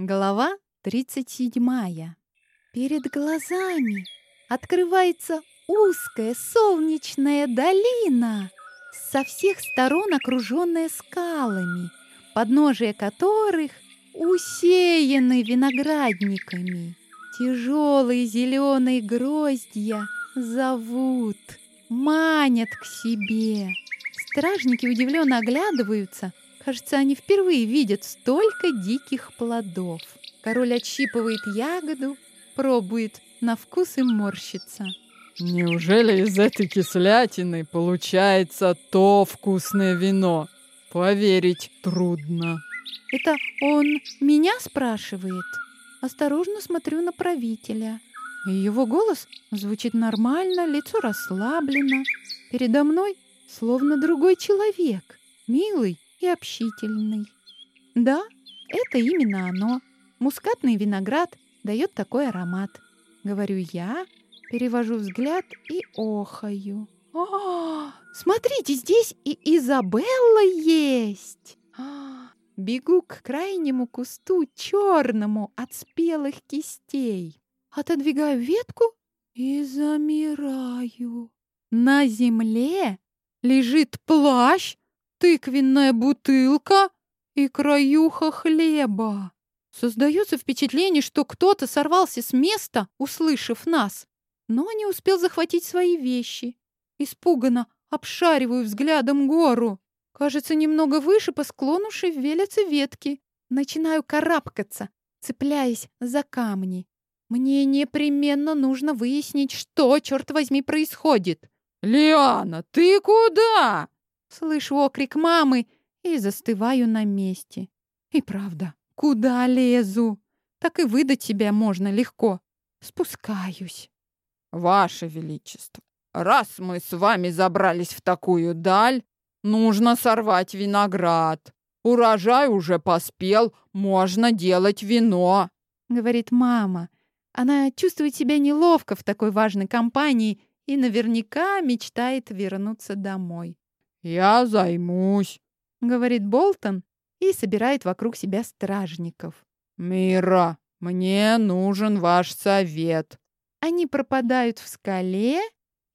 Глава 37. Перед глазами открывается узкая солнечная долина, со всех сторон окруженная скалами, подножия которых усеяны виноградниками. Тяжелые зеленые гроздья зовут, манят к себе. Стражники удивленно оглядываются – Кажется, они впервые видят столько диких плодов. Король отщипывает ягоду, пробует на вкус и морщится. Неужели из этой кислятины получается то вкусное вино? Поверить трудно. Это он меня спрашивает? Осторожно смотрю на правителя. Его голос звучит нормально, лицо расслаблено. Передо мной словно другой человек, милый и общительный. Да, это именно оно. Мускатный виноград дает такой аромат. Говорю я, перевожу взгляд и охаю. О, смотрите, здесь и Изабелла есть. А, бегу к крайнему кусту черному от спелых кистей. Отодвигаю ветку и замираю. На земле лежит плащ тыквенная бутылка и краюха хлеба. Создается впечатление, что кто-то сорвался с места, услышав нас, но не успел захватить свои вещи. Испуганно обшариваю взглядом гору. Кажется, немного выше по склону шевелятся ветки. Начинаю карабкаться, цепляясь за камни. Мне непременно нужно выяснить, что, черт возьми, происходит. «Лиана, ты куда?» Слышу окрик мамы и застываю на месте. И правда, куда лезу? Так и выдать себя можно легко. Спускаюсь. Ваше Величество, раз мы с вами забрались в такую даль, нужно сорвать виноград. Урожай уже поспел, можно делать вино, говорит мама. Она чувствует себя неловко в такой важной компании и наверняка мечтает вернуться домой. «Я займусь», — говорит Болтон и собирает вокруг себя стражников. «Мира, мне нужен ваш совет». Они пропадают в скале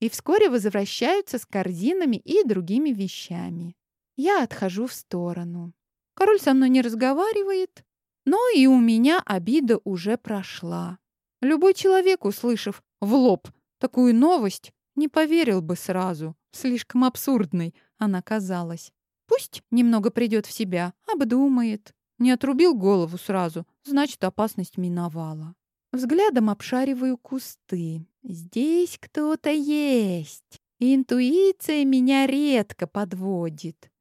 и вскоре возвращаются с корзинами и другими вещами. Я отхожу в сторону. Король со мной не разговаривает, но и у меня обида уже прошла. Любой человек, услышав в лоб такую новость, не поверил бы сразу. Слишком абсурдной она казалась. Пусть немного придет в себя, обдумает. Не отрубил голову сразу, значит, опасность миновала. Взглядом обшариваю кусты. Здесь кто-то есть. Интуиция меня редко подводит.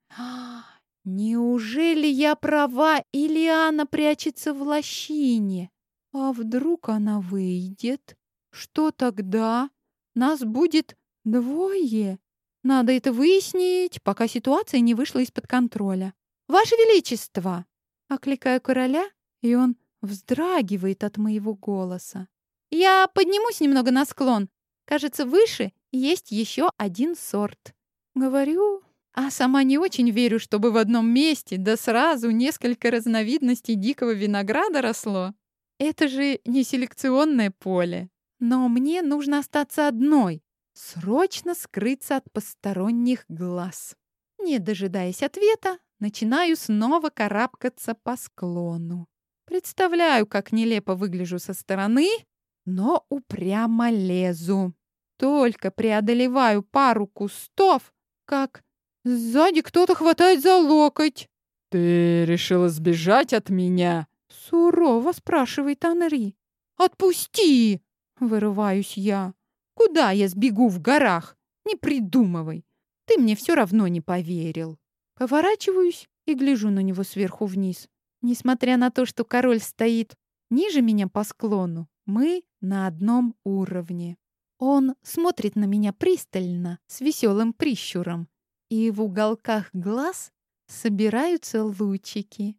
Неужели я права, или она прячется в лощине? А вдруг она выйдет? Что тогда? Нас будет двое. Надо это выяснить, пока ситуация не вышла из-под контроля. «Ваше Величество!» Окликаю короля, и он вздрагивает от моего голоса. «Я поднимусь немного на склон. Кажется, выше есть еще один сорт». Говорю, а сама не очень верю, чтобы в одном месте да сразу несколько разновидностей дикого винограда росло. Это же не селекционное поле. Но мне нужно остаться одной, Срочно скрыться от посторонних глаз. Не дожидаясь ответа, начинаю снова карабкаться по склону. Представляю, как нелепо выгляжу со стороны, но упрямо лезу. Только преодолеваю пару кустов, как сзади кто-то хватает за локоть. «Ты решила сбежать от меня?» Сурово спрашивает Анри. «Отпусти!» — вырываюсь я. Куда я сбегу в горах? Не придумывай. Ты мне все равно не поверил. Поворачиваюсь и гляжу на него сверху вниз. Несмотря на то, что король стоит ниже меня по склону, мы на одном уровне. Он смотрит на меня пристально, с веселым прищуром, и в уголках глаз собираются лучики.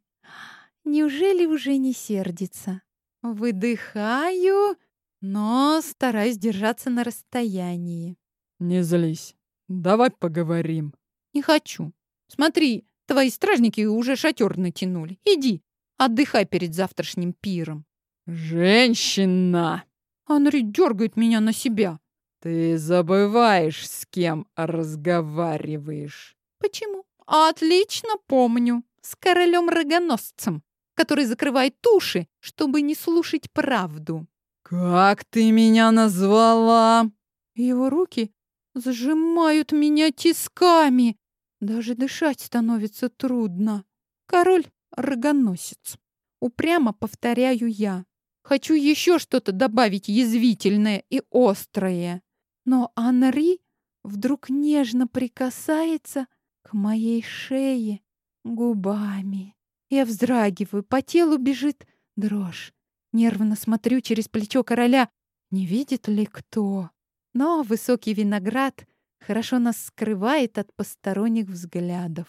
Неужели уже не сердится? Выдыхаю но стараюсь держаться на расстоянии. Не злись. Давай поговорим. Не хочу. Смотри, твои стражники уже шатер натянули. Иди. Отдыхай перед завтрашним пиром. Женщина! Анри дергает меня на себя. Ты забываешь, с кем разговариваешь. Почему? Отлично помню. С королем-рогоносцем, который закрывает уши, чтобы не слушать правду. Как ты меня назвала? Его руки сжимают меня тисками. Даже дышать становится трудно. Король-рогоносец. Упрямо повторяю я. Хочу еще что-то добавить язвительное и острое. Но Анри вдруг нежно прикасается к моей шее губами. Я вздрагиваю, по телу бежит дрожь. Нервно смотрю через плечо короля, не видит ли кто. Но высокий виноград хорошо нас скрывает от посторонних взглядов.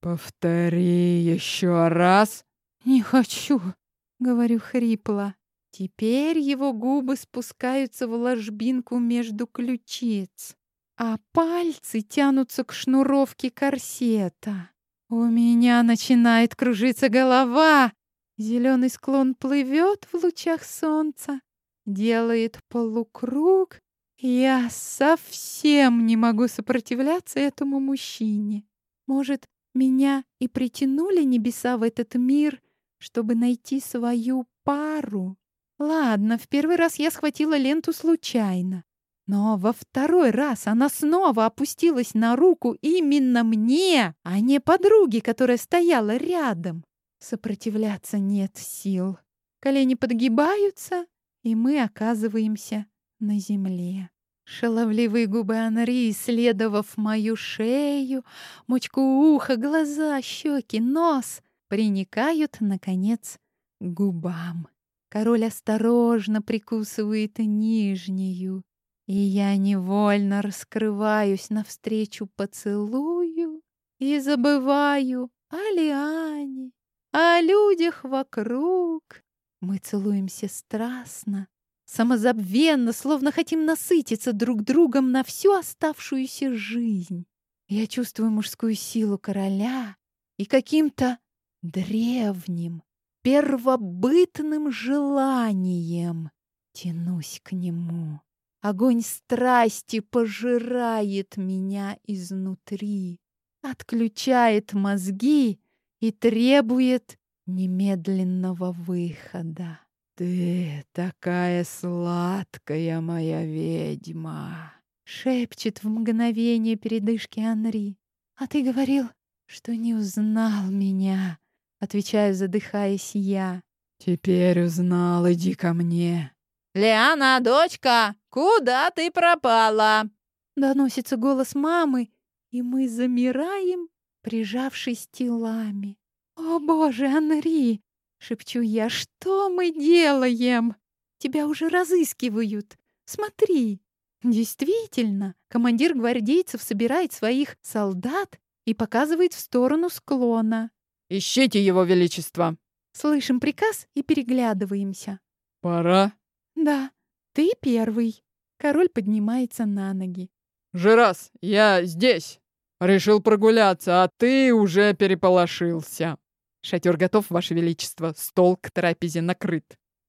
«Повтори еще раз!» «Не хочу», — говорю хрипло. Теперь его губы спускаются в ложбинку между ключиц, а пальцы тянутся к шнуровке корсета. У меня начинает кружиться голова. Зеленый склон плывет в лучах солнца, делает полукруг. Я совсем не могу сопротивляться этому мужчине. Может, меня и притянули небеса в этот мир, чтобы найти свою пару? Ладно, в первый раз я схватила ленту случайно. Но во второй раз она снова опустилась на руку именно мне, а не подруге, которая стояла рядом. Сопротивляться нет сил. Колени подгибаются, и мы оказываемся на земле. Шаловливые губы Анри, исследовав мою шею, мочку уха, глаза, щеки, нос, приникают, наконец, к губам. Король осторожно прикусывает нижнюю, и я невольно раскрываюсь навстречу поцелую и забываю о Лиане, о людях вокруг. Мы целуемся страстно, самозабвенно, словно хотим насытиться друг другом на всю оставшуюся жизнь. Я чувствую мужскую силу короля и каким-то древним, первобытным желанием тянусь к нему. Огонь страсти пожирает меня изнутри, отключает мозги и требует немедленного выхода. «Ты такая сладкая моя ведьма!» — шепчет в мгновение передышки Анри. «А ты говорил, что не узнал меня!» Отвечаю, задыхаясь я. «Теперь узнал, иди ко мне». «Лиана, дочка, куда ты пропала?» Доносится голос мамы, и мы замираем, прижавшись телами. «О, боже, Анри!» — шепчу я. «Что мы делаем? Тебя уже разыскивают. Смотри!» Действительно, командир гвардейцев собирает своих солдат и показывает в сторону склона. Ищите его величество. Слышим приказ и переглядываемся. Пора. Да, ты первый. Король поднимается на ноги. Жирас, я здесь. Решил прогуляться, а ты уже переполошился. Шатер готов, ваше величество. Стол к трапезе накрыт.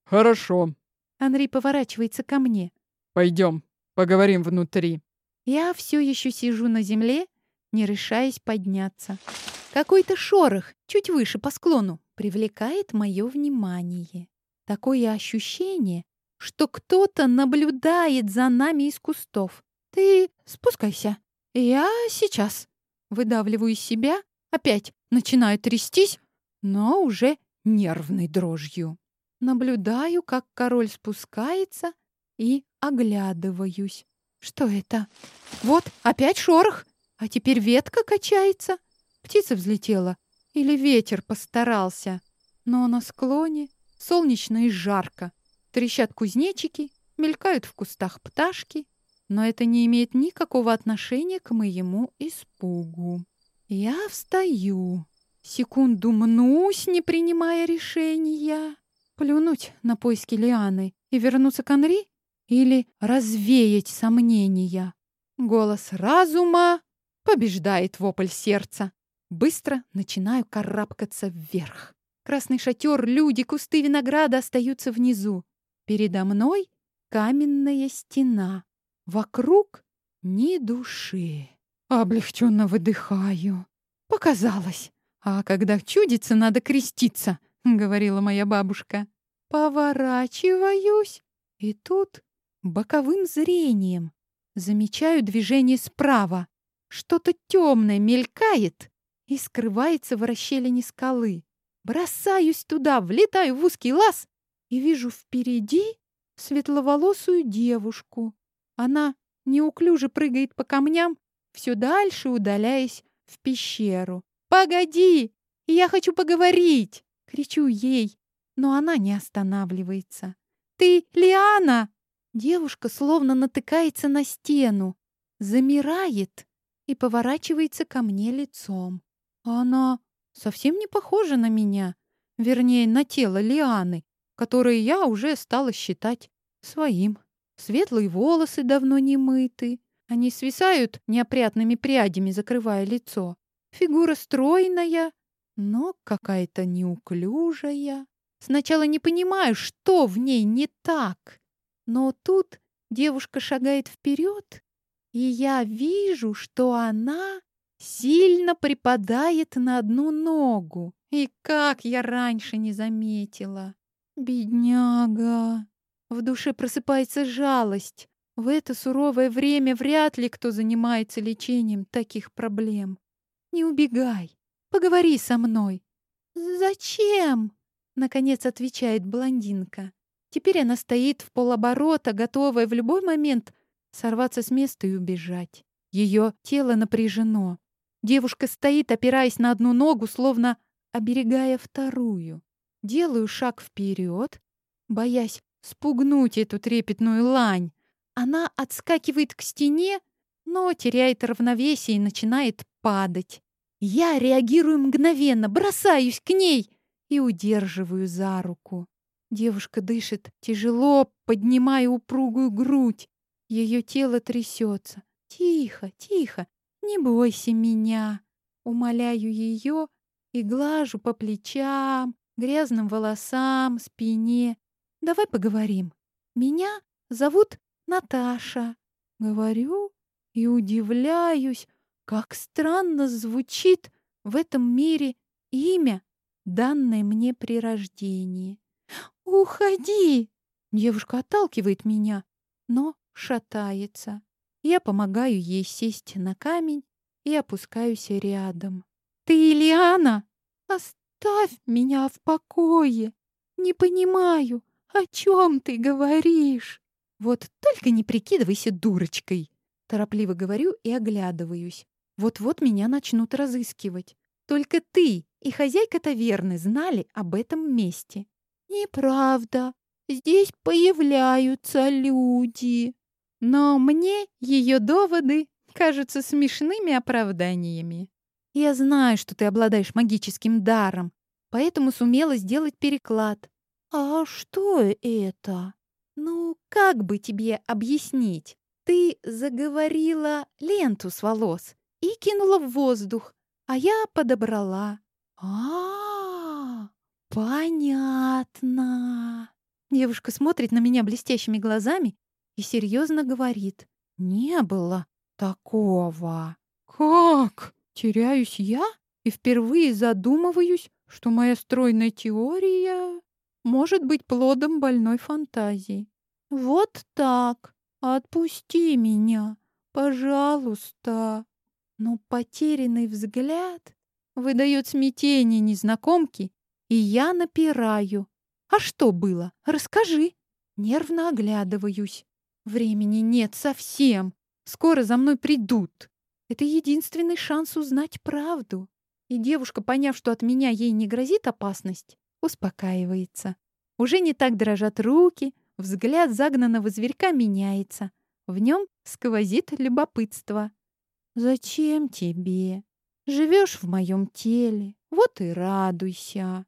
Хорошо. Андрей поворачивается ко мне. Пойдем, поговорим внутри. Я все еще сижу на земле, не решаясь подняться. Какой-то шорох чуть выше по склону привлекает мое внимание. Такое ощущение, что кто-то наблюдает за нами из кустов. Ты спускайся. Я сейчас. Выдавливаю из себя, опять начинаю трястись, но уже нервной дрожью. Наблюдаю, как король спускается и оглядываюсь. Что это? Вот, опять шорох, а теперь ветка качается. Птица взлетела или ветер постарался. Но на склоне солнечно и жарко. Трещат кузнечики, мелькают в кустах пташки. Но это не имеет никакого отношения к моему испугу. Я встаю. Секунду мнусь, не принимая решения. Плюнуть на поиски Лианы и вернуться к Анри? Или развеять сомнения? Голос разума побеждает вопль сердца. Быстро начинаю карабкаться вверх. Красный шатер, люди, кусты винограда остаются внизу. Передо мной каменная стена. Вокруг ни души. Облегченно выдыхаю. Показалось. А когда чудится, надо креститься, говорила моя бабушка. Поворачиваюсь, и тут боковым зрением замечаю движение справа. Что-то темное мелькает и скрывается в расщелине скалы. Бросаюсь туда, влетаю в узкий лаз и вижу впереди светловолосую девушку. Она неуклюже прыгает по камням, все дальше удаляясь в пещеру. «Погоди! Я хочу поговорить!» — кричу ей, но она не останавливается. «Ты Лиана!» Девушка словно натыкается на стену, замирает и поворачивается ко мне лицом. Она совсем не похожа на меня, вернее, на тело Лианы, которое я уже стала считать своим. Светлые волосы давно не мыты, они свисают неопрятными прядями, закрывая лицо. Фигура стройная, но какая-то неуклюжая. Сначала не понимаю, что в ней не так. Но тут девушка шагает вперед, и я вижу, что она сильно припадает на одну ногу. И как я раньше не заметила. Бедняга. В душе просыпается жалость. В это суровое время вряд ли кто занимается лечением таких проблем. Не убегай. Поговори со мной. Зачем? Наконец отвечает блондинка. Теперь она стоит в полоборота, готовая в любой момент сорваться с места и убежать. Ее тело напряжено. Девушка стоит, опираясь на одну ногу, словно оберегая вторую. Делаю шаг вперед, боясь спугнуть эту трепетную лань. Она отскакивает к стене, но теряет равновесие и начинает падать. Я реагирую мгновенно, бросаюсь к ней и удерживаю за руку. Девушка дышит тяжело, поднимая упругую грудь. Ее тело трясется. «Тихо, тихо, не бойся меня!» Умоляю ее и глажу по плечам, грязным волосам, спине. «Давай поговорим. Меня зовут Наташа». Говорю и удивляюсь, как странно звучит в этом мире имя, данное мне при рождении. «Уходи!» Девушка отталкивает меня, но шатается. Я помогаю ей сесть на камень и опускаюсь рядом. «Ты Ильяна? Оставь меня в покое! Не понимаю, о чем ты говоришь?» «Вот только не прикидывайся дурочкой!» Торопливо говорю и оглядываюсь. Вот-вот меня начнут разыскивать. Только ты и хозяйка таверны знали об этом месте. Неправда. Здесь появляются люди. Но мне ее доводы кажутся смешными оправданиями. Я знаю, что ты обладаешь магическим даром, поэтому сумела сделать переклад. А что это? Ну, как бы тебе объяснить? Ты заговорила ленту с волос и кинула в воздух, а я подобрала. А, -а, -а понятно. Девушка смотрит на меня блестящими глазами и серьезно говорит. Не было такого. Как? Теряюсь я и впервые задумываюсь, что моя стройная теория может быть плодом больной фантазии. Вот так. Отпусти меня, пожалуйста. Но потерянный взгляд выдает смятение незнакомки, и я напираю. А что было? Расскажи. Нервно оглядываюсь. Времени нет совсем. Скоро за мной придут. Это единственный шанс узнать правду. И девушка, поняв, что от меня ей не грозит опасность, успокаивается. Уже не так дрожат руки, взгляд загнанного зверька меняется. В нем сквозит любопытство. «Зачем тебе? Живешь в моем теле, вот и радуйся».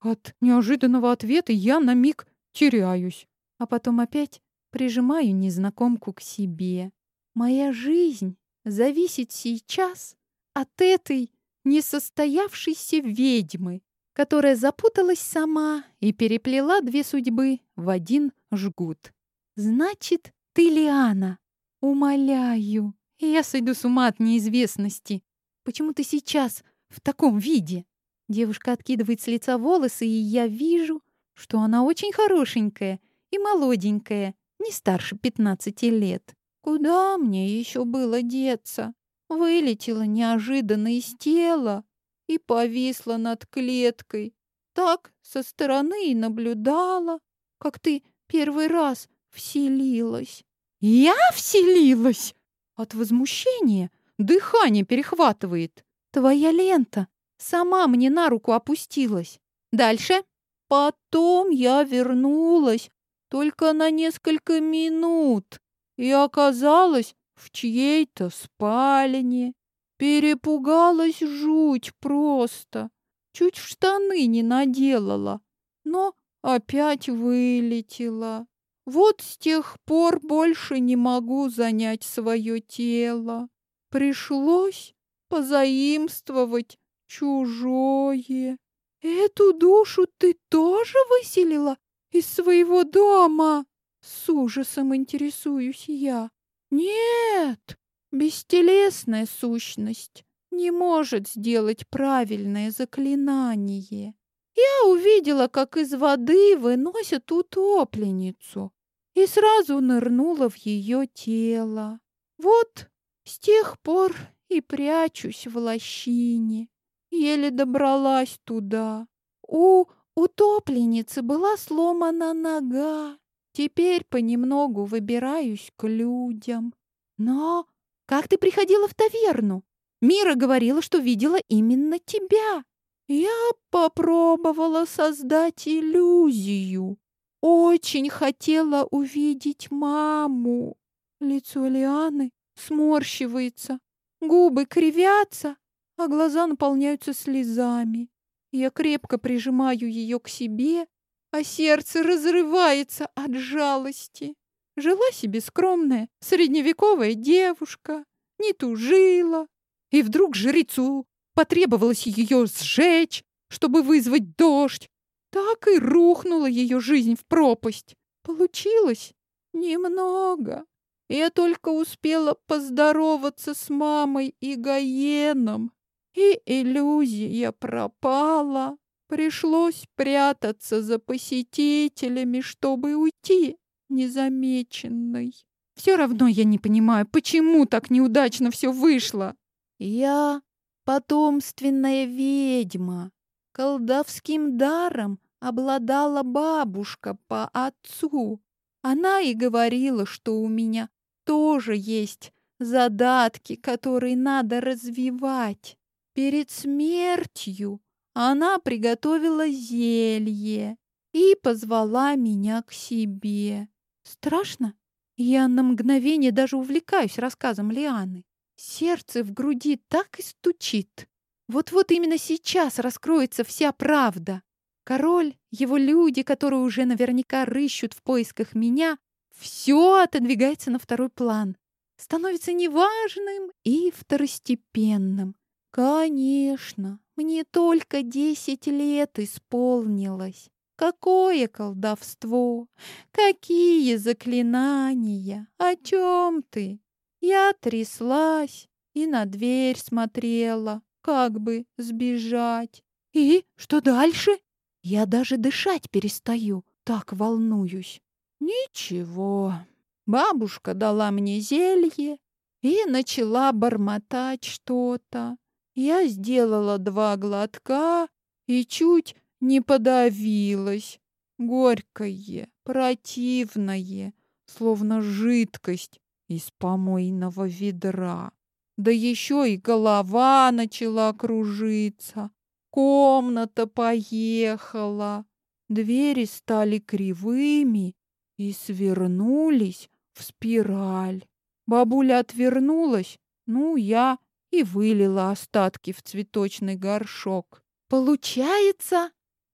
От неожиданного ответа я на миг теряюсь, а потом опять прижимаю незнакомку к себе. Моя жизнь зависит сейчас от этой несостоявшейся ведьмы. Которая запуталась сама и переплела две судьбы в один жгут. «Значит, ты Лиана. Умоляю, я сойду с ума от неизвестности. Почему ты сейчас в таком виде?» Девушка откидывает с лица волосы, и я вижу, что она очень хорошенькая и молоденькая, не старше пятнадцати лет. Куда мне еще было деться? Вылетела неожиданно из тела и повисла над клеткой. Так со стороны и наблюдала, как ты первый раз вселилась. Я вселилась? От возмущения дыхание перехватывает. Твоя лента сама мне на руку опустилась. Дальше. Потом я вернулась только на несколько минут и оказалась в чьей-то спальне. Перепугалась жуть просто. Чуть в штаны не наделала, но опять вылетела. Вот с тех пор больше не могу занять свое тело. Пришлось позаимствовать чужое. Эту душу ты тоже выселила из своего дома? С ужасом интересуюсь я. Нет, Бестелесная сущность не может сделать правильное заклинание. Я увидела, как из воды выносят утопленницу, и сразу нырнула в ее тело. Вот с тех пор и прячусь в лощине. Еле добралась туда. У утопленницы была сломана нога. Теперь понемногу выбираюсь к людям. Но как ты приходила в таверну? Мира говорила, что видела именно тебя. Я попробовала создать иллюзию. Очень хотела увидеть маму. Лицо Лианы сморщивается, губы кривятся, а глаза наполняются слезами. Я крепко прижимаю ее к себе, а сердце разрывается от жалости. Жила себе скромная средневековая девушка, не тужила. И вдруг жрецу потребовалось ее сжечь, чтобы вызвать дождь. Так и рухнула ее жизнь в пропасть. Получилось немного. Я только успела поздороваться с мамой и Гаеном, и иллюзия пропала. Пришлось прятаться за посетителями, чтобы уйти незамеченной. Все равно я не понимаю, почему так неудачно все вышло. Я потомственная ведьма. Колдовским даром обладала бабушка по отцу. Она и говорила, что у меня тоже есть задатки, которые надо развивать. Перед смертью она приготовила зелье и позвала меня к себе. Страшно? Я на мгновение даже увлекаюсь рассказом Лианы. Сердце в груди так и стучит. Вот-вот именно сейчас раскроется вся правда. Король, его люди, которые уже наверняка рыщут в поисках меня, все отодвигается на второй план. Становится неважным и второстепенным. Конечно, мне только десять лет исполнилось. Какое колдовство! Какие заклинания! О чем ты? Я тряслась и на дверь смотрела, как бы сбежать. И что дальше? Я даже дышать перестаю, так волнуюсь. Ничего. Бабушка дала мне зелье и начала бормотать что-то. Я сделала два глотка и чуть не подавилась. Горькое, противное, словно жидкость из помойного ведра. Да еще и голова начала кружиться. Комната поехала. Двери стали кривыми и свернулись в спираль. Бабуля отвернулась, ну, я и вылила остатки в цветочный горшок. Получается,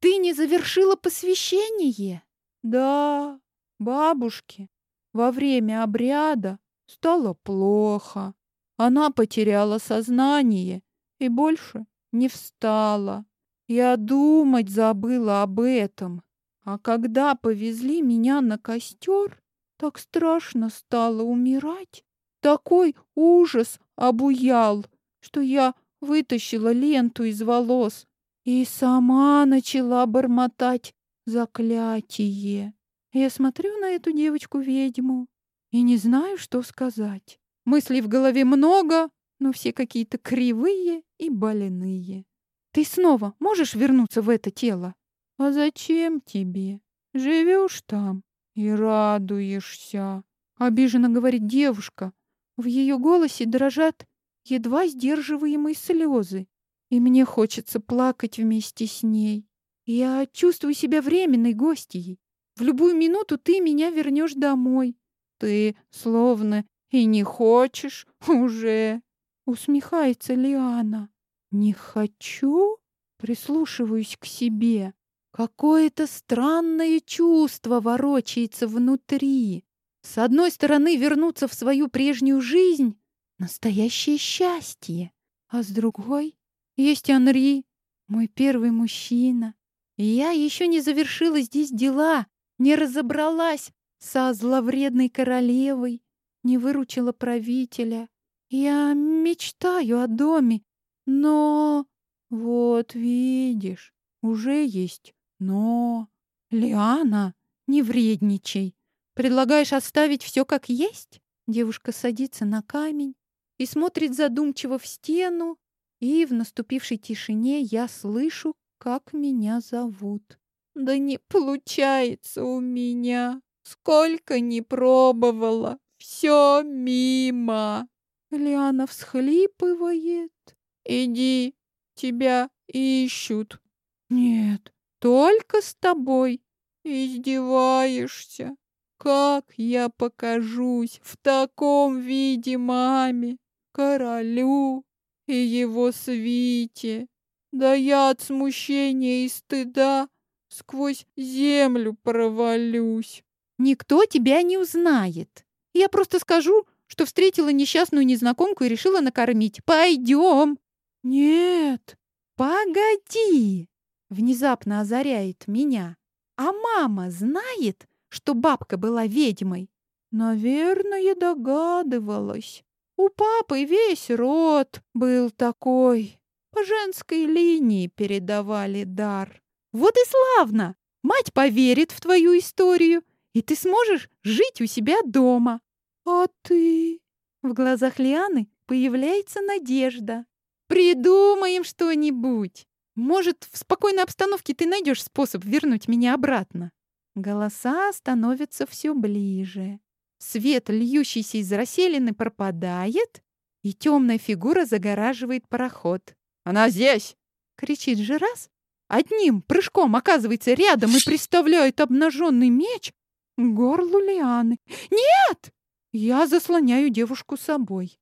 ты не завершила посвящение? Да, бабушке во время обряда стало плохо. Она потеряла сознание и больше не встала. Я думать забыла об этом. А когда повезли меня на костер, так страшно стало умирать. Такой ужас обуял, что я вытащила ленту из волос и сама начала бормотать заклятие. Я смотрю на эту девочку-ведьму и не знаю, что сказать. Мыслей в голове много, но все какие-то кривые и больные. Ты снова можешь вернуться в это тело? А зачем тебе? Живешь там и радуешься. Обиженно говорит девушка. В ее голосе дрожат едва сдерживаемые слезы. И мне хочется плакать вместе с ней. Я чувствую себя временной гостьей. В любую минуту ты меня вернешь домой. Ты словно и не хочешь уже. Усмехается Лиана. Не хочу? Прислушиваюсь к себе. Какое-то странное чувство ворочается внутри. С одной стороны, вернуться в свою прежнюю жизнь — настоящее счастье. А с другой — есть Анри, мой первый мужчина. И я еще не завершила здесь дела, не разобралась со зловредной королевой, не выручила правителя. Я мечтаю о доме, но... Вот видишь, уже есть но... Лиана, не вредничай. Предлагаешь оставить все как есть? Девушка садится на камень и смотрит задумчиво в стену, и в наступившей тишине я слышу, как меня зовут. Да не получается у меня. Сколько не пробовала, все мимо. Лиана всхлипывает. Иди, тебя ищут. Нет, только с тобой. Издеваешься. Как я покажусь в таком виде маме, королю и его свите? Да я от смущения и стыда сквозь землю провалюсь. Никто тебя не узнает. Я просто скажу, что встретила несчастную незнакомку и решила накормить. Пойдем. Нет, погоди. Внезапно озаряет меня. А мама знает, что бабка была ведьмой? Наверное, догадывалась. У папы весь род был такой. По женской линии передавали дар. Вот и славно! Мать поверит в твою историю, и ты сможешь жить у себя дома. А ты? В глазах Лианы появляется надежда. Придумаем что-нибудь. Может, в спокойной обстановке ты найдешь способ вернуть меня обратно? Голоса становятся все ближе. Свет, льющийся из расселины, пропадает, и темная фигура загораживает пароход. «Она здесь!» — кричит Жирас. Одним прыжком оказывается рядом и приставляет обнаженный меч к горлу Лианы. «Нет!» Я заслоняю девушку собой.